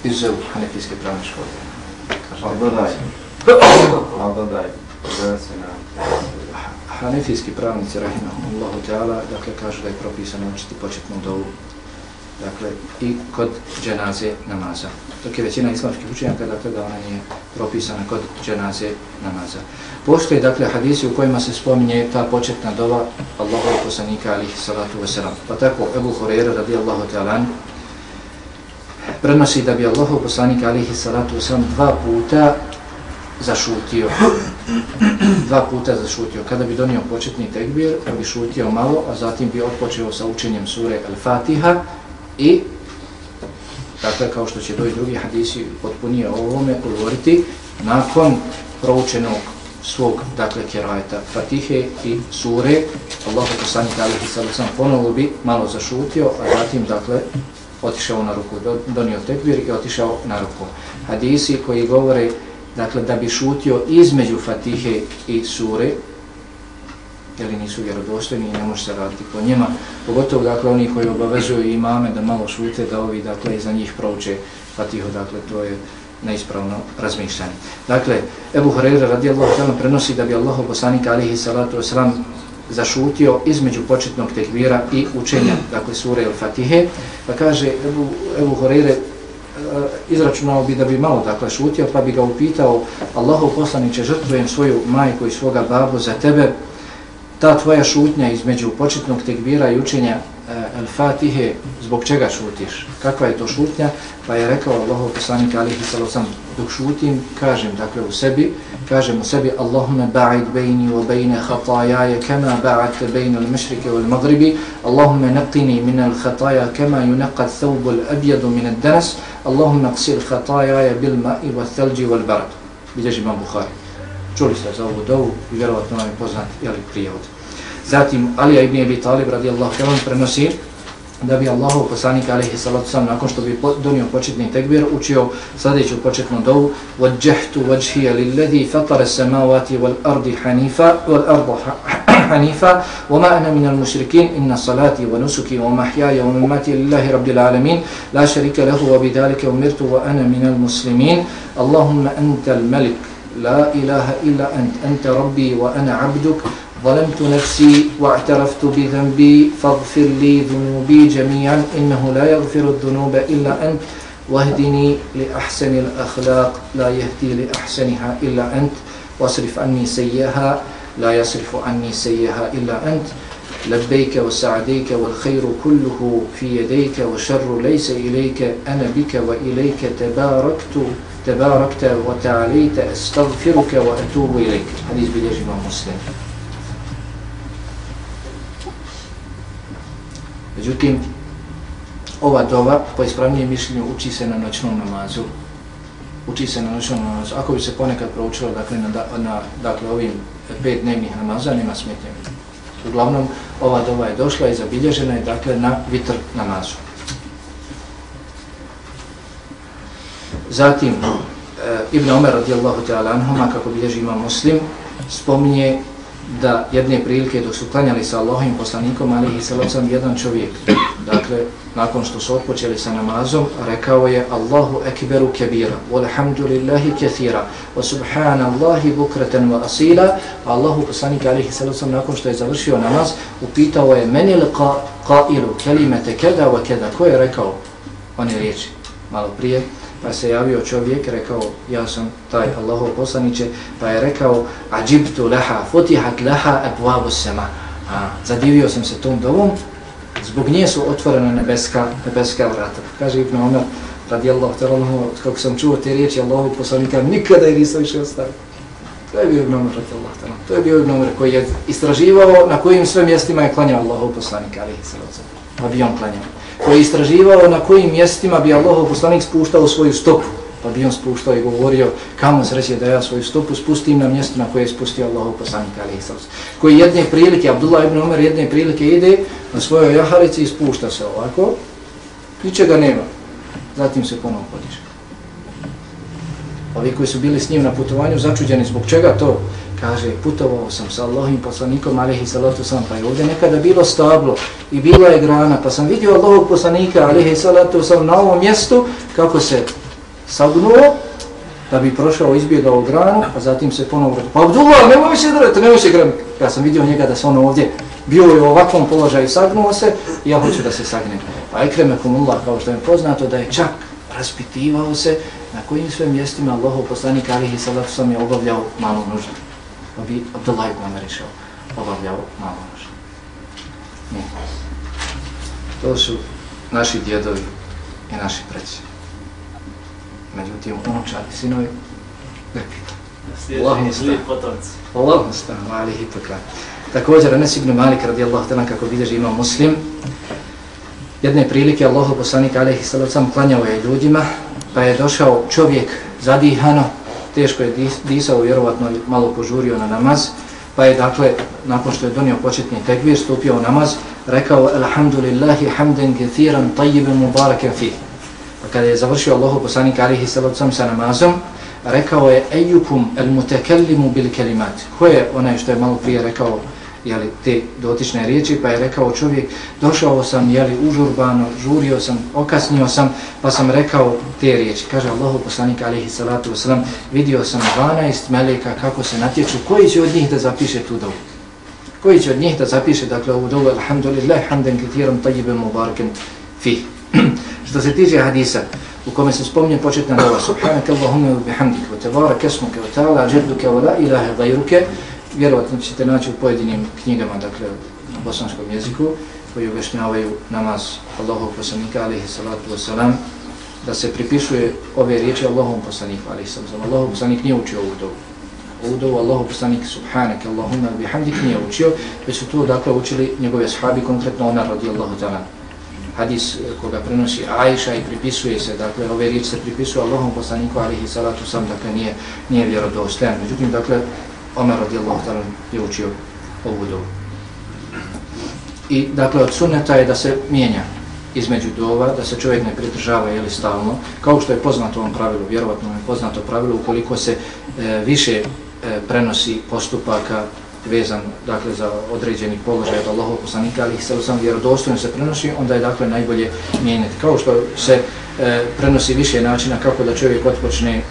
Izuzev hanefijske pravne škole. Ali dodaj. Ali dodaj. Da se na... Hanefijski pravnici, rahimahumullahu ta'ala, dakle, kažu da je propisano učiti početnu dovu dakle, i kod dženaze namaza. Dok je većina islamskih učenjaka, dakle, da ona nije propisana kod dženaze namaza. Postoje, dakle, hadisi u kojima se spominje ta početna dova Allahov poslanika, alihi salatu wasalam. Pa tako, Ebu Horeira, radijallahu ta'ala, prenosi da bi Allahov poslanika, alihi salatu wasalam, dva puta zašutio. Dva puta zašutio. Kada bi donio početni tekbir, pa bi šutio malo, a zatim bi odpočeo sa učenjem sure Al-Fatiha i dakle, kao što će doći drugi hadisi potpunije o ovome govoriti, nakon proučenog svog, dakle, kerajeta Fatihe i sure, Allah poslanika alihi sallam ponovo bi malo zašutio, a zatim, dakle, otišao na ruku, donio tekbir i otišao na ruku. Hadisi koji govore dakle, da bi šutio između Fatihe i Sure, jer nisu vjerodostojni i ne može se raditi po njima, pogotovo dakle, oni koji obavezuju imame da malo šute, da ovi dakle, za njih prouče Fatihu, dakle, to je neispravno razmišljanje. Dakle, Ebu Hureyre radijallahu ta'ala prenosi da bi Allah poslanik alihi salatu wasalam zašutio između početnog tekvira i učenja, dakle, sure il Fatihe, pa kaže Ebu, Ebu Hureyre, Eh, izračunao bi da bi malo dakle šutio, pa bi ga upitao Allahov poslaniće, žrtvujem svoju majku i svoga babu za tebe, ta tvoja šutnja između početnog tekbira i učenja Eh, Al-Fatihe, zbog čega šutiš? Kakva je to šutnja? Pa je rekao Allahov poslanik alihi sallam, dok šutim, kažem dakle u sebi, kažem u sebi Allahumma ba'id bejni wa bejne hatajaje kema ba'adte bejne al-mešrike wal magribi Allahumma naqini min al-hataja kema yunaqad thawbu al-abjadu min al-danas Allahumma qsir hatajaje bil ma'i wa thalji wal barad Bilježi imam Bukhari. Čuli ste za ovu dovu i vjerovatno vam je poznat jeli prijevod. Zatim Alija ibn Abi Talib radijallahu ta'ala prenosi da bi Allahu poslanik alejhi salatu sallam nakon što bi donio početni tekbir učio sljedeću početnu dovu wajjahtu wajhiya lilladhi fatara as-samawati wal ardi hanifa wal ardu hanifa wama ana min al-mushrikin inna salati wa nusuki wa mahyaya wa mamati lillahi rabbil alamin la sharika lahu wa bidhalika umirtu wa ana min al-muslimin allahumma anta al-malik la ilaha illa ant anta rabbi wa ana 'abduk ظلمت نفسي واعترفت بذنبي فاغفر لي ذنوبي جميعا إنه لا يغفر الذنوب إلا أنت. واهدني لأحسن الأخلاق لا يهدي لأحسنها إلا أنت. واصرف عني سيئها لا يصرف عني سيئها إلا أنت. لبيك وسعديك والخير كله في يديك والشر ليس إليك أنا بك وإليك تباركت تباركت وتعاليت أستغفرك وأتوب إليك. حديث بليجمع مسلم. Međutim, ova dova, po ispravnijem mišljenju, uči se na noćnom namazu. Uči se na noćnom namazu. Ako bi se ponekad proučilo dakle, na, na dakle, ovim pet dnevnih namaza, nema smetnje. Uglavnom, ova dova je došla i zabilježena je dakle, na vitr namazu. Zatim, e, Ibn Omer radijallahu ta'ala anhuma, kako bilježi ima muslim, spominje da jedne prilike dok su klanjali sa Allahovim poslanikom ali i salacom jedan čovjek dakle nakon što su odpočeli sa namazom rekao je Allahu ekberu kebira walhamdulillahi kethira, wa subhanallahi bukratan wa asila. Pa Allahu poslanik alihi salacom nakon što je završio namaz upitao je meni li qailu kelimete keda wa keda? Ko je rekao one riječi? Malo prije pa se javio čovjek, rekao, ja sam taj Allahov poslaniće, pa je rekao, ađibtu leha, futihat leha ebuabu sema. A, zadivio sam se tom dovom, zbog nje su otvorene nebeska, nebeska vrata. Kaže Ibn Omer, radijallahu ta'ala, kako sam čuo te riječi Allahov poslanika, nikada je nisam više ostavio. To je bio Ibn Omer, radijallahu ta'ala. To je bio Ibn Omer koji je istraživao na kojim sve mjestima je klanjao Allahov poslanika, ali sallam. Pa bi on klanjao koji je istraživao na kojim mjestima bi Allahov poslanik spuštao svoju stopu. Pa bi on spuštao i govorio kamo sreće da ja svoju stopu spustim na mjesto na koje je spustio Allahov poslanik. Koji jedne prilike, Abdullah ibn Umar jedne prilike ide, na svojoj jahalici i spušta se ovako, ničega nema. Zatim se ponovo podiže. Ovi koji su bili s njim na putovanju začuđeni zbog čega to? Kaže, putovao sam sa Allahim poslanikom, alihi salatu sam, pa je ovdje nekada bilo stablo i bila je grana, pa sam vidio Allahog poslanika, alihi salatu sam, na ovom mjestu, kako se sagnuo, da bi prošao, izbjegao granu, a zatim se ponovo vratio. Pa Abdullah, nemoj se drati, nemoj se grani. Ja sam vidio njega da se ono ovdje bio je u ovakvom položaju, sagnuo se i ja hoću da se sagnem. Pa ekremekumullah, kao što je poznato, da je čak raspitivao se na kojim sve mjestima Allahov poslanik alihi salatu sam je obavljao malu nuždu. Pa bi Abdullah ibn Amr išao, obavljao nuždu. Nije. To su naši djedovi i naši preci. Međutim, unučani sinovi, grpi. Allahum stan. Allahum stan, alihi pakla. Također, Anas ibn Malik radijallahu ta'ala kako bilježi ima muslim, jedne prilike Allahu poslanik alejhi salatu sam klanjao je ljudima, pa je došao čovjek zadihano, teško je disao, vjerovatno malo požurio na namaz, pa je dakle, nakon što je donio početni tekbir, stupio u namaz, rekao Alhamdulillahi hamden gethiran tajibim mubarakem fi. Pa kada je završio Allahu poslanik alihi sallam sam sa namazom, rekao je Ejukum el mutekellimu bil kelimat. Ko je onaj što je malo prije rekao jeli, te dotične riječi, pa je rekao čovjek, došao sam, jeli, užurbano, žurio sam, okasnio sam, pa sam rekao te riječi. Kaže Allahu poslanik, alihi salatu wasalam, vidio sam 12 meleka kako se natječu, koji će od njih da zapiše tu dobu? Koji će od njih da zapiše, dakle, ovu dobu, alhamdulillah, hamden kitiram, tajibem, mubarken, fi. Što se tiče hadisa, u kome se spominje početna dova, subhanaka Allahumme u bihamdik, wa tabaraka, kesmuke, wa ta'ala, džerduke, wa la ilaha, gajruke, vjerovatno ćete naći u pojedinim knjigama, dakle, na bosanskom jeziku, koji objašnjavaju namaz Allahov poslanika, alihi salatu wasalam, da se pripisuje ove riječi Allahom poslaniku, alihi salatu wasalam. Allahov poslanik nije učio ovu dobu. Ovu dobu Allahov poslanik, subhanak, Allahumma bihamdik, nije učio, već su tu, dakle, učili njegove sahabi, konkretno ona radi Allahu ta'ala. Hadis eh, koga prenosi Aisha i pripisuje se, dakle, ove riječi se pripisuje Allahom poslaniku, alihi salatu wasalam, dakle, nije, nije vjerodostojan. Međutim, dakle, Omer radijallahu ta'ala je učio ovu dovu. I dakle od sunneta je da se mijenja između dova, da se čovjek ne pridržava jeli stalno, kao što je poznato ovom pravilu, vjerovatno je poznato pravilo, ukoliko se e, više e, prenosi postupaka vezan dakle za određeni položaj od Allahov poslanika, ali se sam vjerodostojno se prenosi, onda je dakle najbolje mijenjati. Kao što se e, prenosi više načina kako da čovjek otpočne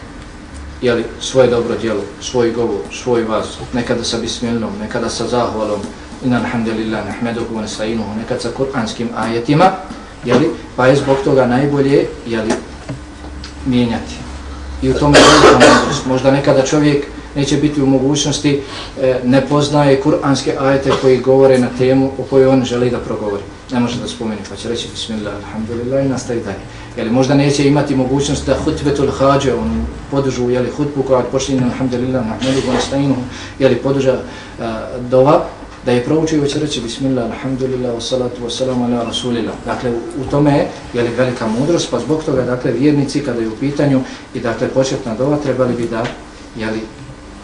jeli, svoje dobro djelo, svoj govor, svoj vas, nekada sa bismilnom, nekada sa zahvalom, inna alhamdulillah, nehmeduhu, nesainuhu, nekada sa kuranskim ajetima, jeli, pa je zbog toga najbolje jeli, mijenjati. I u tome je možda nekada čovjek neće biti u mogućnosti, e, ne poznaje kuranske ajete koji govore na temu o kojoj on želi da progovori. Ne može da spomeni, pa će reći bismillah, alhamdulillah i nastavi dalje. Jeli, možda neće imati mogućnost da hutbetul hađe, on podužu jeli, hutbu koja počinje, alhamdulillah, nahmedu, nastainu, jeli, podrža e, dova, da je proučio već reći bismillah, alhamdulillah, wassalatu wassalamu ala rasulillah. Dakle, u tome je jeli, velika mudrost, pa zbog toga, dakle, vjernici kada je u pitanju i dakle, početna dova trebali bi da jeli,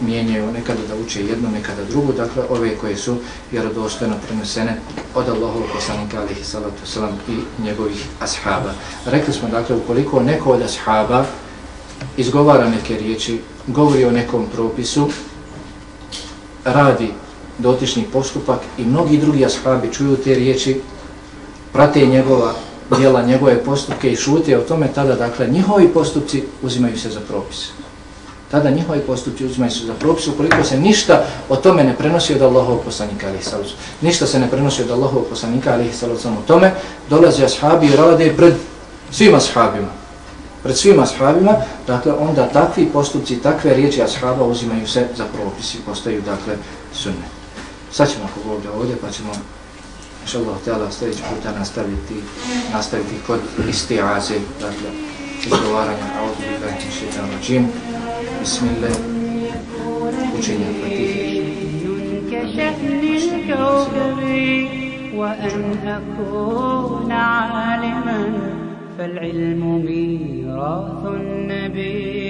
mijenjaju nekada da uče jedno, nekada drugo, dakle ove koje su vjerodostojno prenesene od Allahovog poslanika alihi salatu salam i njegovih ashaba. Rekli smo dakle ukoliko neko od ashaba izgovara neke riječi, govori o nekom propisu, radi dotični postupak i mnogi drugi ashabi čuju te riječi, prate njegova dijela, njegove postupke i šute o tome, tada dakle njihovi postupci uzimaju se za propis tada njihovi postupci uzmaju se za propis, ukoliko se ništa o tome ne prenosi od Allahovog poslanika alihi sallam. Ništa se ne prenosi od Allahovog poslanika alihi sallam o tome, dolaze ashabi i rade pred svima ashabima. Pred svima ashabima, dakle, onda takvi postupci, takve riječi ashaba uzimaju se za propis i postaju, dakle, sunne. Sad ćemo ako Bog da ovdje, pa ćemo inša Allah, htjela sljedeći puta nastaviti, nastaviti kod istiaze, dakle, izgovaranja, a ovdje da je šeitan rođim. بسم الله. وجهنا كشأن الكوكب وأن أكون عالما فالعلم ميراث النبي.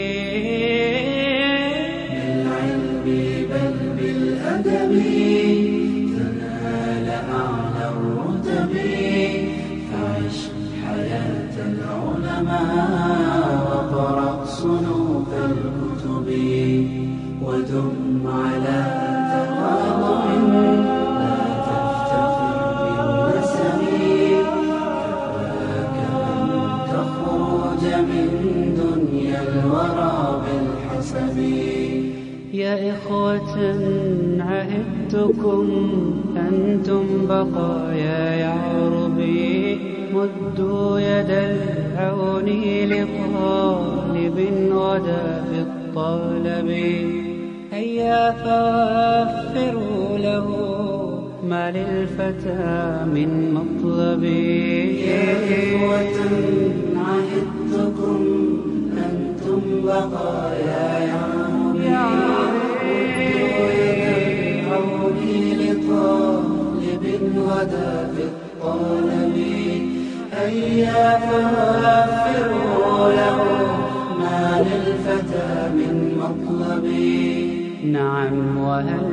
إخوة عهدتكم أنتم بقايا يعربي مدوا يد العون لطالب غدا في الطلب. هيا فوفروا له ما للفتى من مطلب. يا إخوة عهدتكم أنتم بقايا غدا في الطلب هيا فوفروا له ما للفتى من مطلب نعم وهل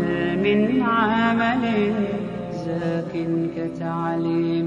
من عمل زاك كتعليم؟